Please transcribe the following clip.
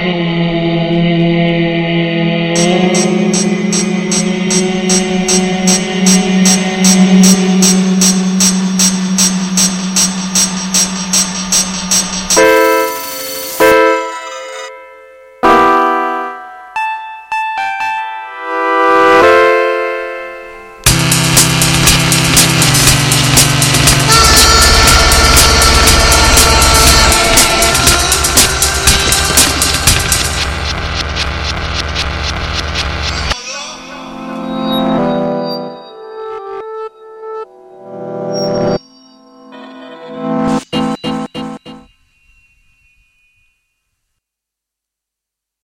É...